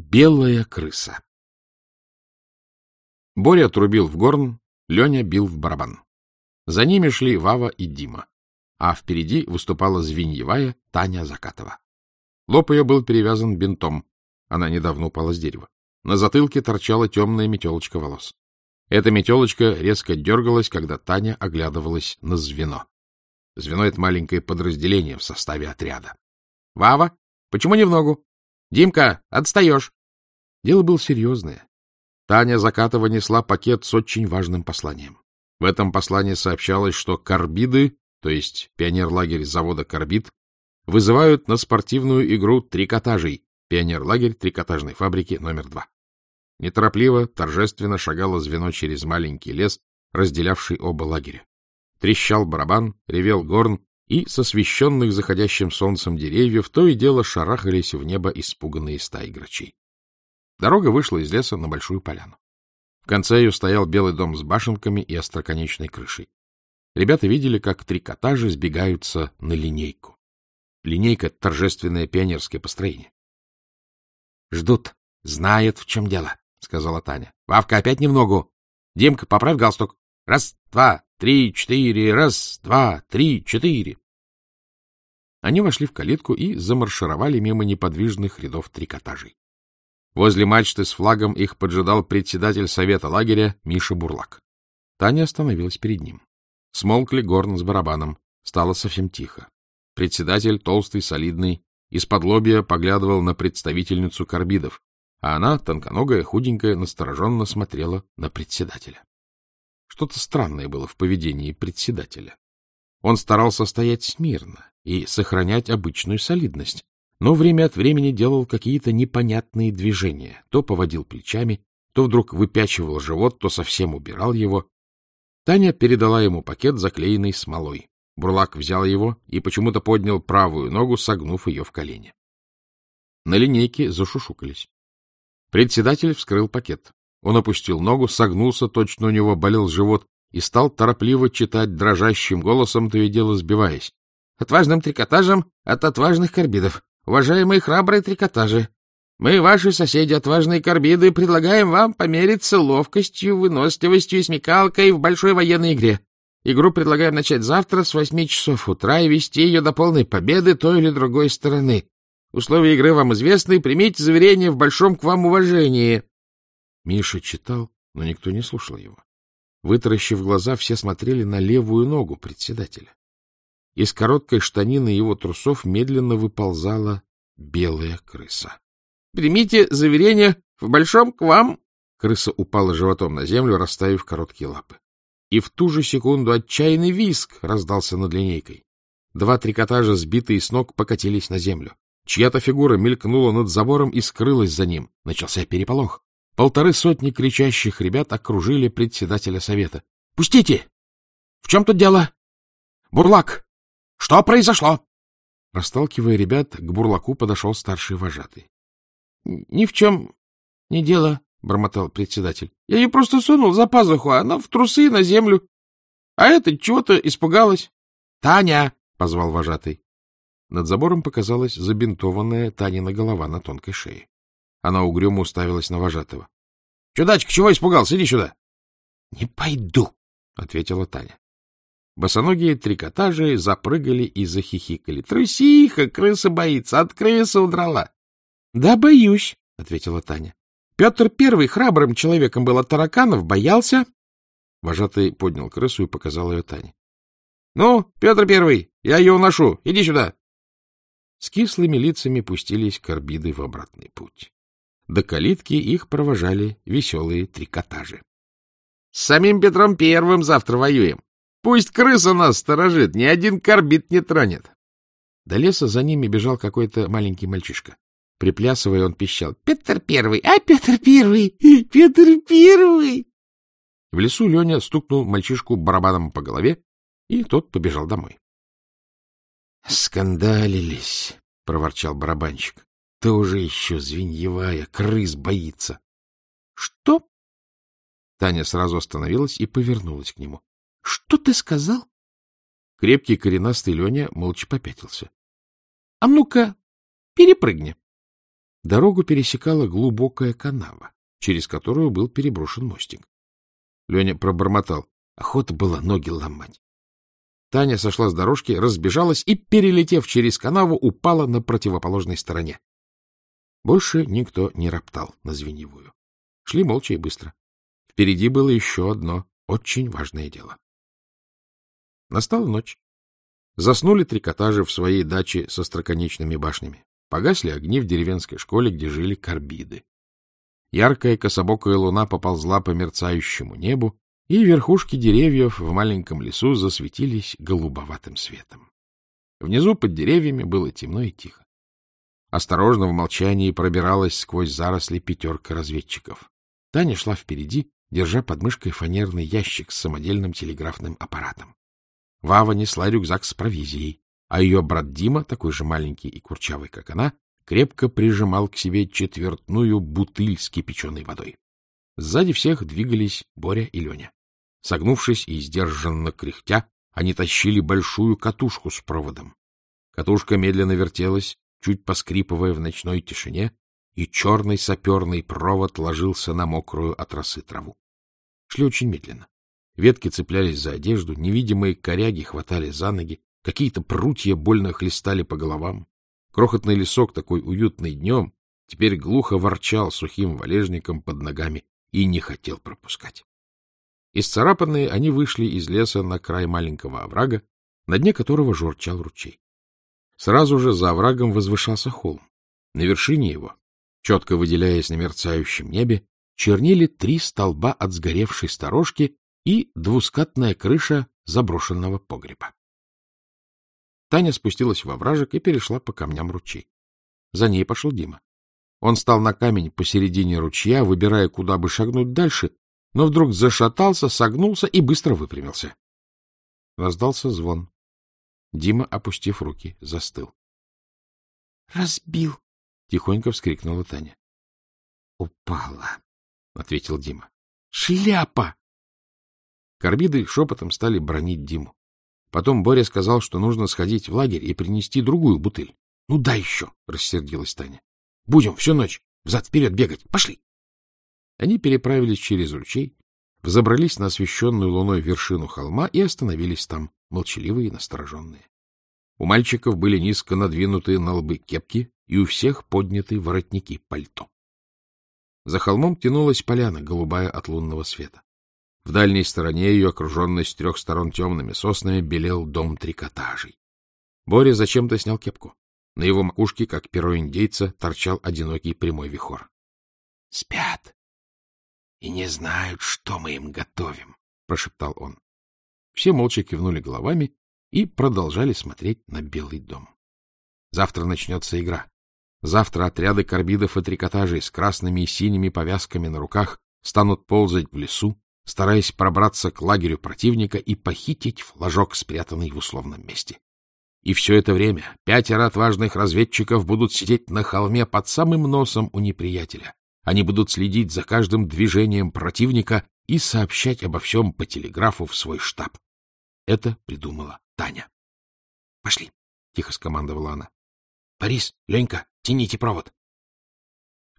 Белая крыса Боря отрубил в горн, Леня бил в барабан. За ними шли Вава и Дима, а впереди выступала звеньевая Таня Закатова. Лоб ее был перевязан бинтом, она недавно упала с дерева. На затылке торчала темная метелочка волос. Эта метелочка резко дергалась, когда Таня оглядывалась на звено. Звено — это маленькое подразделение в составе отряда. — Вава, почему не в ногу? Димка, отстаешь. Дело было серьезное. Таня Закатова несла пакет с очень важным посланием. В этом послании сообщалось, что карбиды, то есть пионер-лагерь завода «Карбид», вызывают на спортивную игру трикотажей, пионер-лагерь трикотажной фабрики номер два. Неторопливо, торжественно шагало звено через маленький лес, разделявший оба лагеря. Трещал барабан, ревел горн, и с освещенных заходящим солнцем деревьев то и дело шарахались в небо испуганные стаи грачей. Дорога вышла из леса на большую поляну. В конце ее стоял белый дом с башенками и остроконечной крышей. Ребята видели, как три коттажа сбегаются на линейку. Линейка — торжественное пионерское построение. — Ждут, знают, в чем дело, — сказала Таня. — Вавка, опять немного. Димка, поправь галстук. Раз, два, три, четыре, раз, два, три, четыре. Они вошли в калитку и замаршировали мимо неподвижных рядов трикотажей. Возле мачты с флагом их поджидал председатель совета лагеря Миша Бурлак. Таня остановилась перед ним. Смолкли горн с барабаном. Стало совсем тихо. Председатель, толстый, солидный, из-под лобья поглядывал на представительницу карбидов, а она, тонконогая, худенькая, настороженно смотрела на председателя. Что-то странное было в поведении председателя. Он старался стоять смирно и сохранять обычную солидность, но время от времени делал какие-то непонятные движения, то поводил плечами, то вдруг выпячивал живот, то совсем убирал его. Таня передала ему пакет, заклеенный смолой. Бурлак взял его и почему-то поднял правую ногу, согнув ее в колени. На линейке зашушукались. Председатель вскрыл пакет. Он опустил ногу, согнулся, точно у него болел живот, и стал торопливо читать дрожащим голосом, то и дело сбиваясь. — Отважным трикотажем от отважных карбидов. Уважаемые храбрые трикотажи, мы, ваши соседи, отважные карбиды, предлагаем вам помериться ловкостью, выносливостью и смекалкой в большой военной игре. Игру предлагаем начать завтра с восьми часов утра и вести ее до полной победы той или другой стороны. Условия игры вам известны, примите заверение в большом к вам уважении. Миша читал, но никто не слушал его. Вытаращив глаза, все смотрели на левую ногу председателя. Из короткой штанины его трусов медленно выползала белая крыса. — Примите заверение в большом к вам... Крыса упала животом на землю, расставив короткие лапы и в ту же секунду отчаянный виск раздался над линейкой. Два трикотажа, сбитые с ног, покатились на землю. Чья-то фигура мелькнула над забором и скрылась за ним. Начался переполох. Полторы сотни кричащих ребят окружили председателя совета. — Пустите! В чем тут дело? — Бурлак! Что произошло? Расталкивая ребят, к Бурлаку подошел старший вожатый. — Ни в чем не дело, — бормотал председатель. — Я ее просто сунул за пазуху, а она в трусы на землю. А это чего-то испугалась. — Таня! — позвал вожатый. Над забором показалась забинтованная Танина голова на тонкой шее. Она угрюмо уставилась на вожатого. — Чудачка, чего испугался? Иди сюда. — Не пойду, — ответила Таня. Босоногие трикотажи запрыгали и захихикали. — Трусиха, крыса боится, от крысы удрала. — Да, боюсь, — ответила Таня. Петр Первый храбрым человеком был от тараканов, боялся. Вожатый поднял крысу и показал ее Тане. — Ну, Петр Первый, я ее уношу. Иди сюда. С кислыми лицами пустились карбиды в обратный путь. До калитки их провожали веселые трикотажи. — С самим Петром Первым завтра воюем. Пусть крыса нас сторожит, ни один карбид не тронет. До леса за ними бежал какой-то маленький мальчишка. Приплясывая, он пищал. — Петр Первый! А, Петр Первый! Петр Первый! В лесу Леня стукнул мальчишку барабаном по голове, и тот побежал домой. — Скандалились, — проворчал барабанщик. — Тоже еще звеньевая, крыс боится. — Что? Таня сразу остановилась и повернулась к нему. — Что ты сказал? Крепкий коренастый Леня молча попятился. — А ну-ка, перепрыгни. Дорогу пересекала глубокая канава, через которую был переброшен мостик. Леня пробормотал. Охота была ноги ломать. Таня сошла с дорожки, разбежалась и, перелетев через канаву, упала на противоположной стороне. Больше никто не роптал на звеньевую. Шли молча и быстро. Впереди было еще одно очень важное дело. Настала ночь. Заснули трикотажи в своей даче со строконечными башнями. Погасли огни в деревенской школе, где жили карбиды. Яркая кособокая луна поползла по мерцающему небу, и верхушки деревьев в маленьком лесу засветились голубоватым светом. Внизу под деревьями было темно и тихо. Осторожно в молчании пробиралась сквозь заросли пятерка разведчиков. Таня шла впереди, держа под мышкой фанерный ящик с самодельным телеграфным аппаратом. Вава несла рюкзак с провизией, а ее брат Дима, такой же маленький и курчавый, как она, крепко прижимал к себе четвертную бутыль с кипяченой водой. Сзади всех двигались Боря и Леня. Согнувшись и сдержанно кряхтя, они тащили большую катушку с проводом. Катушка медленно вертелась, чуть поскрипывая в ночной тишине, и черный саперный провод ложился на мокрую от росы траву. Шли очень медленно. Ветки цеплялись за одежду, невидимые коряги хватали за ноги, какие-то прутья больно хлестали по головам. Крохотный лесок, такой уютный днем, теперь глухо ворчал сухим валежником под ногами и не хотел пропускать. Исцарапанные они вышли из леса на край маленького оврага, на дне которого журчал ручей. Сразу же за оврагом возвышался холм. На вершине его, четко выделяясь на мерцающем небе, чернили три столба от сгоревшей сторожки и двускатная крыша заброшенного погреба. Таня спустилась во вражек и перешла по камням ручей. За ней пошел Дима. Он стал на камень посередине ручья, выбирая, куда бы шагнуть дальше, но вдруг зашатался, согнулся и быстро выпрямился. Раздался звон. Дима, опустив руки, застыл. — Разбил! — тихонько вскрикнула Таня. — Упала, — ответил Дима. — Шляпа! Корбиды шепотом стали бронить Диму. Потом Боря сказал, что нужно сходить в лагерь и принести другую бутыль. — Ну, дай еще! — рассердилась Таня. — Будем всю ночь взад-вперед бегать. Пошли! Они переправились через ручей, взобрались на освещенную луной вершину холма и остановились там, молчаливые и настороженные. У мальчиков были низко надвинутые на лбы кепки и у всех подняты воротники пальто. За холмом тянулась поляна, голубая от лунного света. В дальней стороне ее, окруженной с трех сторон темными соснами, белел дом трикотажей. Боря зачем-то снял кепку. На его макушке, как перо индейца, торчал одинокий прямой вихор. — Спят и не знают, что мы им готовим, — прошептал он. Все молча кивнули головами и продолжали смотреть на Белый дом. Завтра начнется игра. Завтра отряды карбидов и трикотажей с красными и синими повязками на руках станут ползать в лесу, стараясь пробраться к лагерю противника и похитить флажок, спрятанный в условном месте. И все это время пятеро отважных разведчиков будут сидеть на холме под самым носом у неприятеля, они будут следить за каждым движением противника и сообщать обо всем по телеграфу в свой штаб. Это придумала Таня. — Пошли, — тихо скомандовала она. — Борис, Ленька, тяните провод.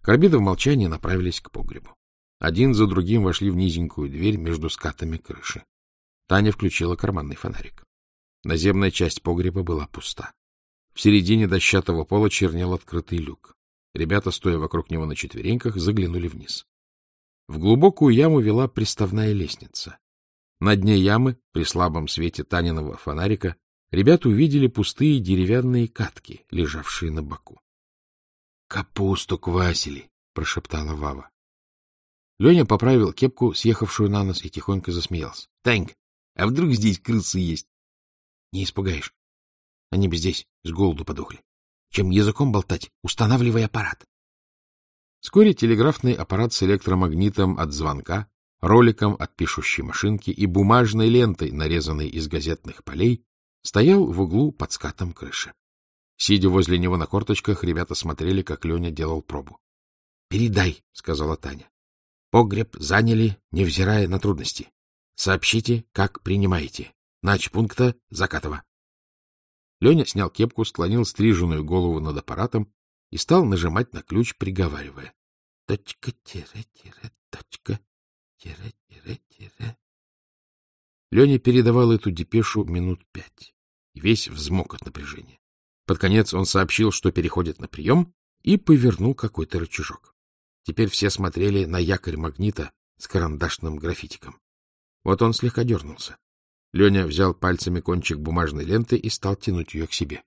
Карбиды в молчании направились к погребу. Один за другим вошли в низенькую дверь между скатами крыши. Таня включила карманный фонарик. Наземная часть погреба была пуста. В середине дощатого пола чернел открытый люк. Ребята, стоя вокруг него на четвереньках, заглянули вниз. В глубокую яму вела приставная лестница. На дне ямы, при слабом свете Таниного фонарика, ребята увидели пустые деревянные катки, лежавшие на боку. — Капусту квасили, — прошептала Вава. Леня поправил кепку, съехавшую на нос, и тихонько засмеялся. — Танька, а вдруг здесь крысы есть? — Не испугаешь. Они бы здесь с голоду подохли чем языком болтать, устанавливай аппарат. Вскоре телеграфный аппарат с электромагнитом от звонка, роликом от пишущей машинки и бумажной лентой, нарезанной из газетных полей, стоял в углу под скатом крыши. Сидя возле него на корточках, ребята смотрели, как Леня делал пробу. — Передай, — сказала Таня. — Погреб заняли, невзирая на трудности. Сообщите, как принимаете. Нач пункта Закатова. Леня снял кепку, склонил стриженную голову над аппаратом и стал нажимать на ключ, приговаривая. Точка-тире-тире, точка, тире-тире-тире. Леня передавал эту депешу минут пять, и весь взмок от напряжения. Под конец он сообщил, что переходит на прием, и повернул какой-то рычажок. Теперь все смотрели на якорь магнита с карандашным графитиком. Вот он слегка дернулся. Леня взял пальцами кончик бумажной ленты и стал тянуть ее к себе.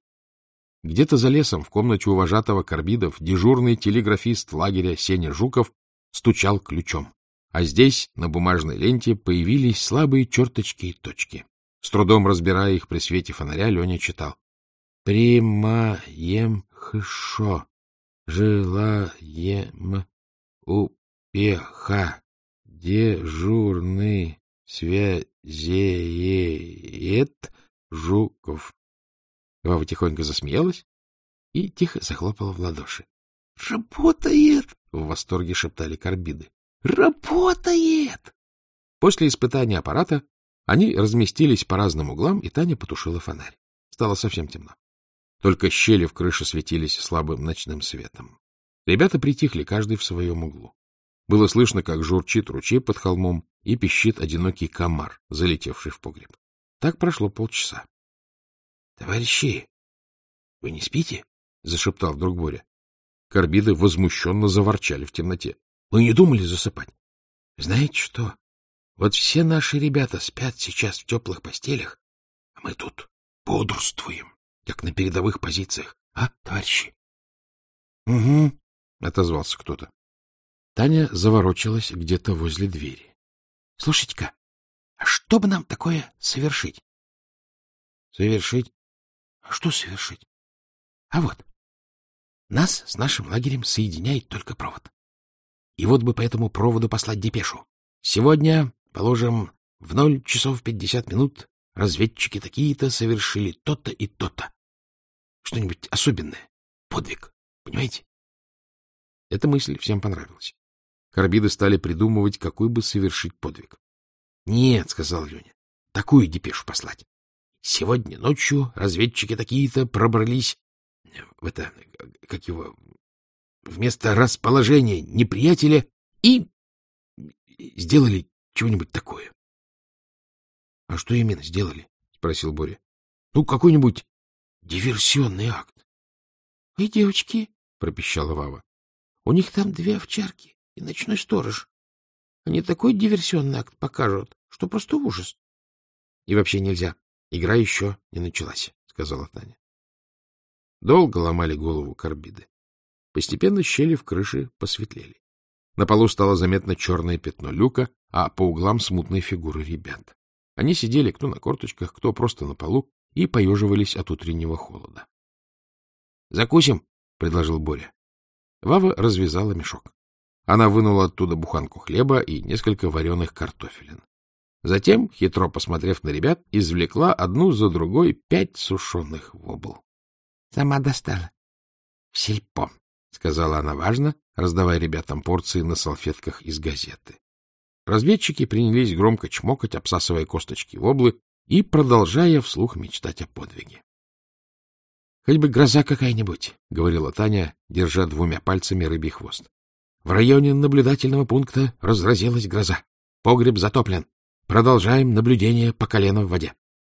Где-то за лесом, в комнате у вожатого Карбидов, дежурный телеграфист лагеря Сеня Жуков стучал ключом. А здесь, на бумажной ленте, появились слабые черточки и точки. С трудом разбирая их при свете фонаря, Леня читал. «Примаем хшо, желаем успеха, дежурный связеет Жуков». Вава тихонько засмеялась и тихо захлопала в ладоши. — Работает! — в восторге шептали карбиды. — Работает! После испытания аппарата они разместились по разным углам, и Таня потушила фонарь. Стало совсем темно. Только щели в крыше светились слабым ночным светом. Ребята притихли, каждый в своем углу. Было слышно, как журчит ручей под холмом и пищит одинокий комар, залетевший в погреб. Так прошло полчаса. — Товарищи, вы не спите? — зашептал вдруг Боря. Карбиды возмущенно заворчали в темноте. — Мы не думали засыпать. — Знаете что? Вот все наши ребята спят сейчас в теплых постелях, а мы тут бодрствуем, как на передовых позициях. А, товарищи? — Угу, — отозвался кто-то. Таня заворочилась где-то возле двери. — Слушайте-ка, а что бы нам такое совершить? — Совершить? А что совершить? А вот, нас с нашим лагерем соединяет только провод. И вот бы по этому проводу послать депешу. Сегодня, положим, в ноль часов пятьдесят минут разведчики такие-то совершили то-то и то-то. Что-нибудь особенное, подвиг, понимаете? Эта мысль всем понравилась. Карбиды стали придумывать, какой бы совершить подвиг. — Нет, — сказал Леня, — такую депешу послать. Сегодня ночью разведчики такие-то пробрались в это, как его, вместо расположения неприятеля и сделали чего-нибудь такое. — А что именно сделали? — спросил Боря. — Ну, какой-нибудь диверсионный акт. — Ой, девочки, — пропищала Вава, — у них там две овчарки и ночной сторож. Они такой диверсионный акт покажут, что просто ужас. И вообще нельзя. Игра еще не началась, — сказала Таня. Долго ломали голову карбиды. Постепенно щели в крыше посветлели. На полу стало заметно черное пятно люка, а по углам смутные фигуры ребят. Они сидели кто на корточках, кто просто на полу и поеживались от утреннего холода. — Закусим, — предложил Боря. Вава развязала мешок. Она вынула оттуда буханку хлеба и несколько вареных картофелин. Затем, хитро посмотрев на ребят, извлекла одну за другой пять сушеных вобл. — Сама достала. — В сельпо, — сказала она важно, раздавая ребятам порции на салфетках из газеты. Разведчики принялись громко чмокать, обсасывая косточки воблы и продолжая вслух мечтать о подвиге. — Хоть бы гроза какая-нибудь, — говорила Таня, держа двумя пальцами рыбий хвост. В районе наблюдательного пункта разразилась гроза. Погреб затоплен. Продолжаем наблюдение по колено в воде.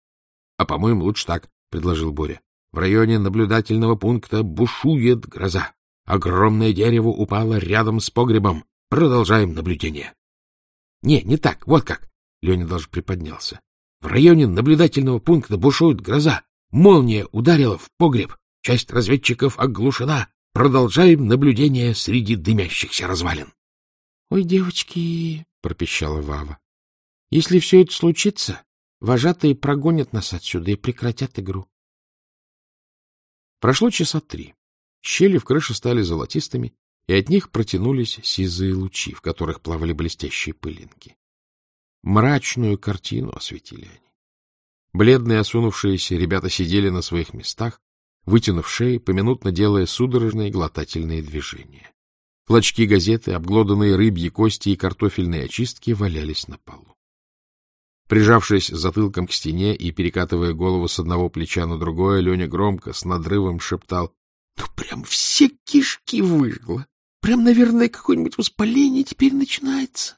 — А, по-моему, лучше так, — предложил Боря. — В районе наблюдательного пункта бушует гроза. Огромное дерево упало рядом с погребом. Продолжаем наблюдение. — Не, не так, вот как. Леня даже приподнялся. В районе наблюдательного пункта бушует гроза. Молния ударила в погреб. Часть разведчиков оглушена. Продолжаем наблюдение среди дымящихся развалин. — Ой, девочки, — пропищала Вава. Если все это случится, вожатые прогонят нас отсюда и прекратят игру. Прошло часа три. Щели в крыше стали золотистыми, и от них протянулись сизые лучи, в которых плавали блестящие пылинки. Мрачную картину осветили они. Бледные осунувшиеся ребята сидели на своих местах, вытянув шеи, поминутно делая судорожные глотательные движения. Клочки газеты, обглоданные рыбьи кости и картофельные очистки валялись на полу. Прижавшись затылком к стене и перекатывая голову с одного плеча на другое, Леня громко, с надрывом шептал Ну, прям все кишки выжгло. Прям, наверное, какое-нибудь воспаление теперь начинается.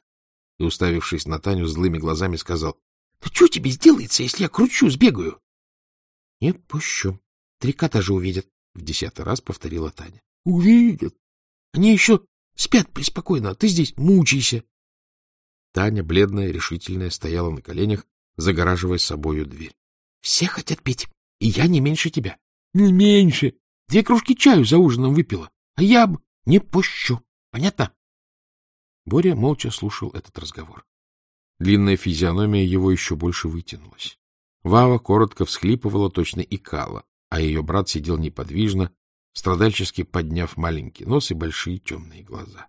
И, уставившись на Таню злыми глазами, сказал, — Ну, что тебе сделается, если я кручу, сбегаю? — Нет, пущу. Три же увидят, — в десятый раз повторила Таня. — Увидят. Они еще спят преспокойно, а ты здесь мучайся. Таня, бледная, решительная, стояла на коленях, загораживая собою дверь. — Все хотят пить, и я не меньше тебя. — Не меньше. Две кружки чаю за ужином выпила, а я б не пущу. Понятно? Боря молча слушал этот разговор. Длинная физиономия его еще больше вытянулась. Вава коротко всхлипывала, точно икала, а ее брат сидел неподвижно, страдальчески подняв маленький нос и большие темные глаза.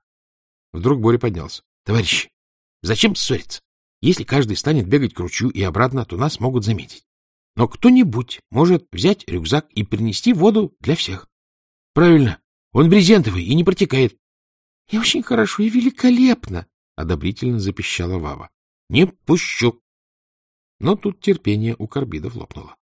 Вдруг Боря поднялся. — Товарищи, зачем ссориться? Если каждый станет бегать к ручью и обратно, то нас могут заметить. Но кто-нибудь может взять рюкзак и принести воду для всех. — Правильно, он брезентовый и не протекает. — И очень хорошо и великолепно, — одобрительно запищала Вава. — Не пущу. Но тут терпение у карбидов лопнуло.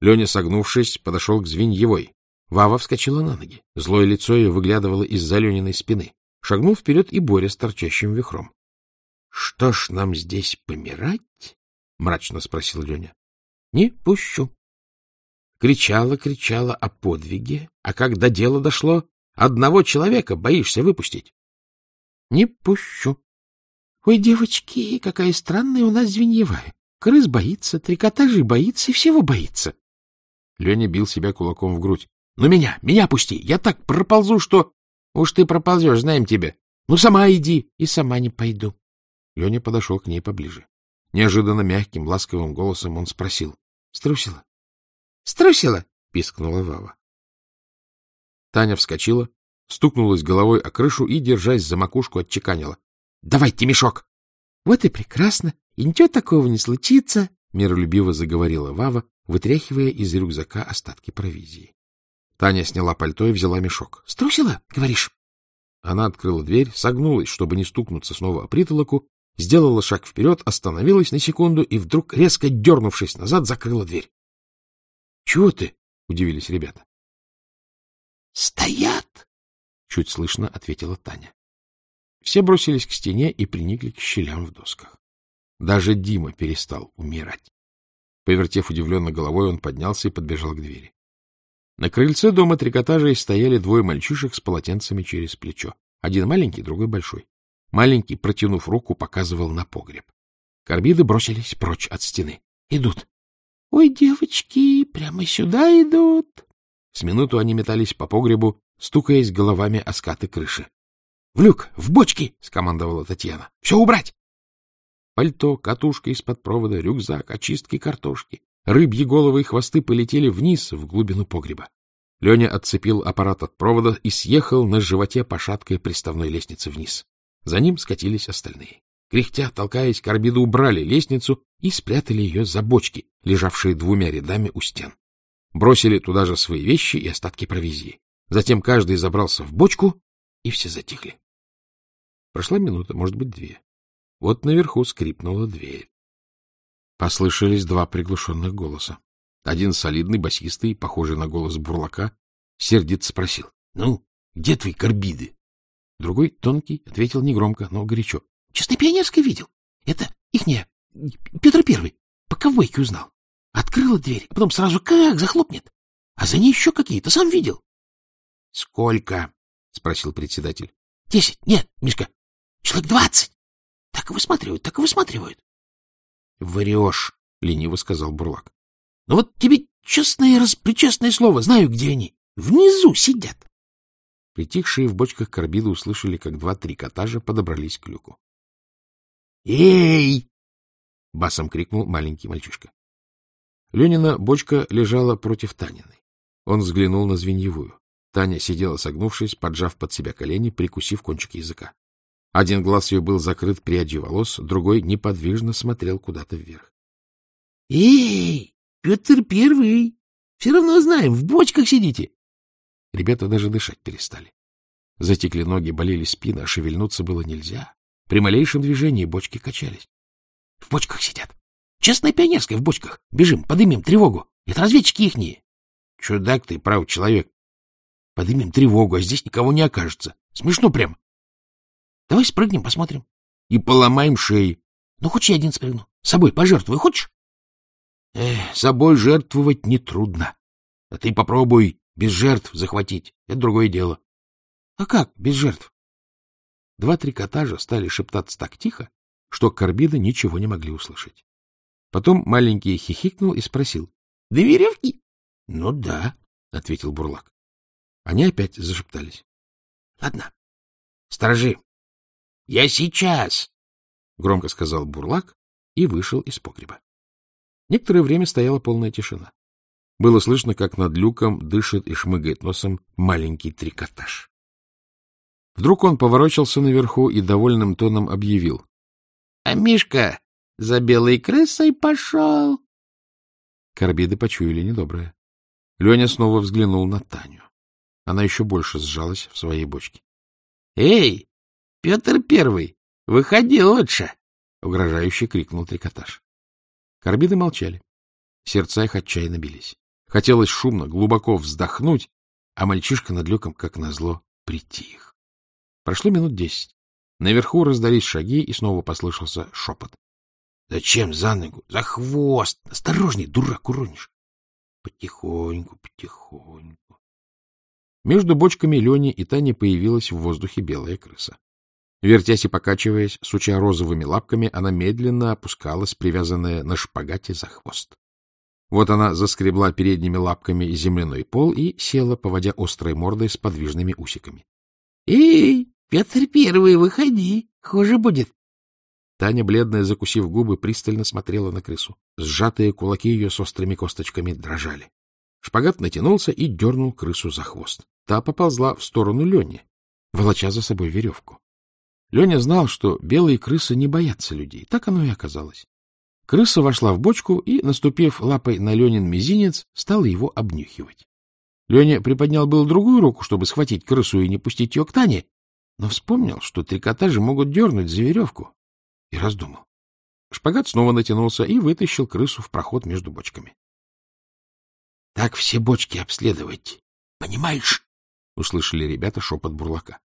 Леня, согнувшись, подошел к Звеньевой. Вава вскочила на ноги. Злое лицо ее выглядывало из-за Лениной спины. Шагнул вперед и Боря с торчащим вихром. — Что ж нам здесь помирать? — мрачно спросил Леня. Не пущу. Кричала, кричала о подвиге, а когда дело дошло, одного человека боишься выпустить. Не пущу. Ой, девочки, какая странная у нас звеньевая. Крыс боится, трикотажей боится и всего боится. Леня бил себя кулаком в грудь. — Ну меня, меня пусти, я так проползу, что... — Уж ты проползешь, знаем тебя. Ну, сама иди. И сама не пойду. Леня подошел к ней поближе. Неожиданно мягким, ласковым голосом он спросил. Струсила. — Струсила? — пискнула Вава. Таня вскочила, стукнулась головой о крышу и, держась за макушку, отчеканила. — Давайте мешок! — Вот и прекрасно, и ничего такого не случится, — миролюбиво заговорила Вава, вытряхивая из рюкзака остатки провизии. Таня сняла пальто и взяла мешок. — Струсила, говоришь? Она открыла дверь, согнулась, чтобы не стукнуться снова о притолоку, сделала шаг вперед, остановилась на секунду и вдруг, резко дернувшись назад, закрыла дверь. — Чего ты? — удивились ребята. — Стоят! — чуть слышно ответила Таня. Все бросились к стене и приникли к щелям в досках. Даже Дима перестал умирать. Повертев удивленно головой, он поднялся и подбежал к двери. На крыльце дома трикотажей стояли двое мальчишек с полотенцами через плечо. Один маленький, другой большой. Маленький, протянув руку, показывал на погреб. Карбиды бросились прочь от стены. Идут. — Ой, девочки, прямо сюда идут. С минуту они метались по погребу, стукаясь головами о скаты крыши. — В люк, в бочки! — скомандовала Татьяна. — Все убрать! Пальто, катушка из-под провода, рюкзак, очистки картошки. Рыбьи головы и хвосты полетели вниз, в глубину погреба. Леня отцепил аппарат от провода и съехал на животе по шаткой приставной лестнице вниз. За ним скатились остальные. Кряхтя, толкаясь, карбиды убрали лестницу и спрятали ее за бочки, лежавшие двумя рядами у стен. Бросили туда же свои вещи и остатки провизии. Затем каждый забрался в бочку, и все затихли. Прошла минута, может быть, две. Вот наверху скрипнула дверь. Послышались два приглушенных голоса. Один солидный, басистый, похожий на голос бурлака, сердито спросил. — Ну, где твои карбиды? Другой, тонкий, ответил негромко, но горячо. — Честно, пионерской видел. Это ихняя, Петр Первый. По ковбойке узнал. Открыла дверь, а потом сразу как захлопнет. А за ней еще какие-то, сам видел. — Сколько? — спросил председатель. — Десять. Нет, Мишка, человек двадцать. Так и высматривают, так и высматривают. — Врешь, — лениво сказал Бурлак. — Ну вот тебе честное распричестное слово, знаю, где они. Внизу сидят. Притихшие в бочках карбиды услышали, как два трикотажа подобрались к люку. «Эй!» — басом крикнул маленький мальчишка. Ленина бочка лежала против Таниной. Он взглянул на звеньевую. Таня сидела согнувшись, поджав под себя колени, прикусив кончик языка. Один глаз ее был закрыт прядью волос, другой неподвижно смотрел куда-то вверх. — Эй, Петр Первый! Все равно знаем, в бочках сидите! Ребята даже дышать перестали. Затекли ноги, болели спины, а шевельнуться было нельзя. При малейшем движении бочки качались. — В бочках сидят. Честная пионерская в бочках. Бежим, подымем тревогу. Это разведчики ихние. — Чудак ты, прав человек. Подымем тревогу, а здесь никого не окажется. Смешно прям. Давай спрыгнем, посмотрим. И поломаем шеи. Ну, хочешь, я один спрыгну? С собой пожертвуй, хочешь? Эх, собой жертвовать нетрудно. А ты попробуй без жертв захватить. Это другое дело. А как без жертв? Два трикотажа стали шептаться так тихо, что Карбида ничего не могли услышать. Потом маленький хихикнул и спросил. — Да веревки? — Ну да, — ответил Бурлак. Они опять зашептались. — Ладно, сторожи. — Я сейчас, — громко сказал Бурлак и вышел из погреба. Некоторое время стояла полная тишина. Было слышно, как над люком дышит и шмыгает носом маленький трикотаж. Вдруг он поворочился наверху и довольным тоном объявил. — А Мишка за белой крысой пошел. Карбиды почуяли недоброе. Леня снова взглянул на Таню. Она еще больше сжалась в своей бочке. — Эй, Петр Первый, выходи лучше! — угрожающе крикнул трикотаж. Карбиды молчали. Сердца их отчаянно бились. Хотелось шумно, глубоко вздохнуть, а мальчишка над люком, как назло, притих. Прошло минут десять. Наверху раздались шаги, и снова послышался шепот. — Зачем за ногу? За хвост! Осторожней, дурак, уронишь! Потихоньку, потихоньку. Между бочками Лени и Тани появилась в воздухе белая крыса. Вертясь и покачиваясь, суча розовыми лапками, она медленно опускалась, привязанная на шпагате за хвост. Вот она заскребла передними лапками земляной пол и села, поводя острой мордой с подвижными усиками. — Эй, Петр Первый, выходи, хуже будет. Таня, бледная, закусив губы, пристально смотрела на крысу. Сжатые кулаки ее с острыми косточками дрожали. Шпагат натянулся и дернул крысу за хвост. Та поползла в сторону Лени, волоча за собой веревку. Леня знал, что белые крысы не боятся людей. Так оно и оказалось. Крыса вошла в бочку и, наступив лапой на Ленин мизинец, стала его обнюхивать. Леня приподнял был другую руку, чтобы схватить крысу и не пустить ее к Тане, но вспомнил, что трикотажи могут дернуть за веревку, и раздумал. Шпагат снова натянулся и вытащил крысу в проход между бочками. — Так все бочки обследовать, понимаешь? — услышали ребята шепот бурлака.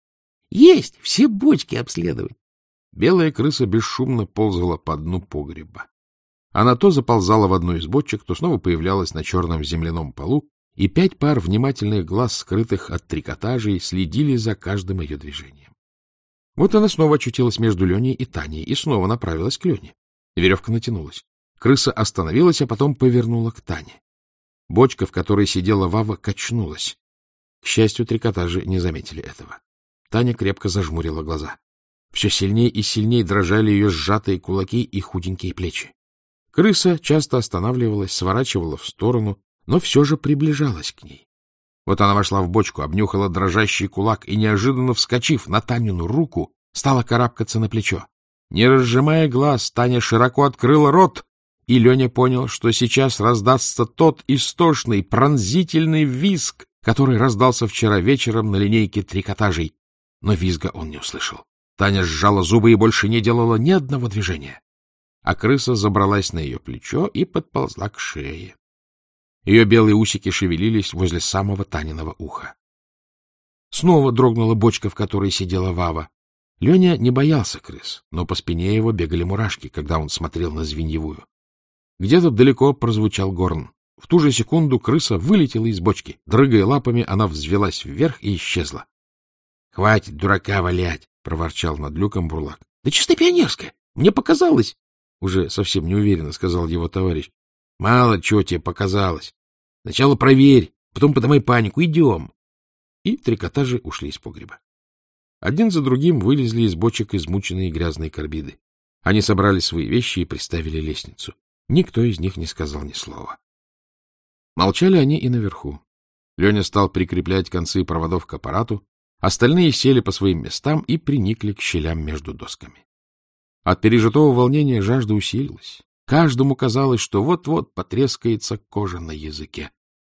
Есть, все бочки обследовать. Белая крыса бесшумно ползала по дну погреба. Она то заползала в одну из бочек, то снова появлялась на черном земляном полу, и пять пар внимательных глаз, скрытых от трикотажей, следили за каждым ее движением. Вот она снова очутилась между Леней и Таней и снова направилась к Лене. Веревка натянулась. Крыса остановилась, а потом повернула к Тане. Бочка, в которой сидела Вава, качнулась. К счастью, трикотажи не заметили этого. Таня крепко зажмурила глаза. Все сильнее и сильнее дрожали ее сжатые кулаки и худенькие плечи. Крыса часто останавливалась, сворачивала в сторону, но все же приближалась к ней. Вот она вошла в бочку, обнюхала дрожащий кулак и, неожиданно вскочив на Танину руку, стала карабкаться на плечо. Не разжимая глаз, Таня широко открыла рот, и Леня понял, что сейчас раздастся тот истошный, пронзительный визг, который раздался вчера вечером на линейке трикотажей но визга он не услышал. Таня сжала зубы и больше не делала ни одного движения. А крыса забралась на ее плечо и подползла к шее. Ее белые усики шевелились возле самого Таниного уха. Снова дрогнула бочка, в которой сидела Вава. Леня не боялся крыс, но по спине его бегали мурашки, когда он смотрел на звеньевую. Где-то далеко прозвучал горн. В ту же секунду крыса вылетела из бочки. Дрыгая лапами, она взвелась вверх и исчезла. — Хватит дурака валять, — проворчал над люком бурлак. — Да чисто пионерская. Мне показалось. Уже совсем неуверенно сказал его товарищ. — Мало чего тебе показалось. Сначала проверь, потом подымай панику. Идем. И трикотажи ушли из погреба. Один за другим вылезли из бочек измученные грязные карбиды. Они собрали свои вещи и приставили лестницу. Никто из них не сказал ни слова. Молчали они и наверху. Леня стал прикреплять концы проводов к аппарату, Остальные сели по своим местам и приникли к щелям между досками. От пережитого волнения жажда усилилась. Каждому казалось, что вот-вот потрескается кожа на языке.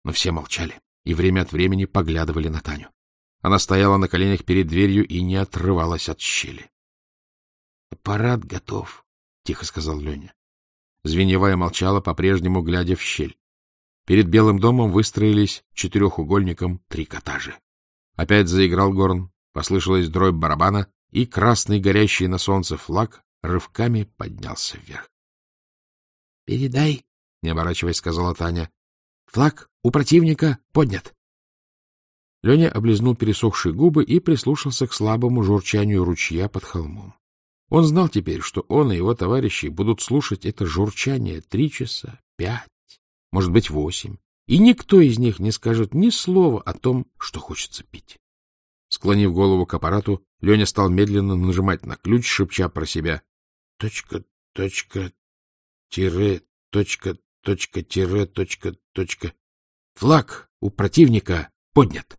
Но все молчали и время от времени поглядывали на Таню. Она стояла на коленях перед дверью и не отрывалась от щели. — Аппарат готов, — тихо сказал Леня. Звеньевая молчала, по-прежнему глядя в щель. Перед Белым домом выстроились четырехугольником три коттажа. Опять заиграл горн, послышалась дробь барабана, и красный горящий на солнце флаг рывками поднялся вверх. — Передай, — не оборачиваясь, сказала Таня. — Флаг у противника поднят. Леня облизнул пересохшие губы и прислушался к слабому журчанию ручья под холмом. Он знал теперь, что он и его товарищи будут слушать это журчание три часа, пять, может быть, восемь, и никто из них не скажет ни слова о том, что хочется пить. Склонив голову к аппарату, Леня стал медленно нажимать на ключ, шепча про себя. Точка, точка, тире, точка, точка, тире, точка, точка. Флаг у противника поднят.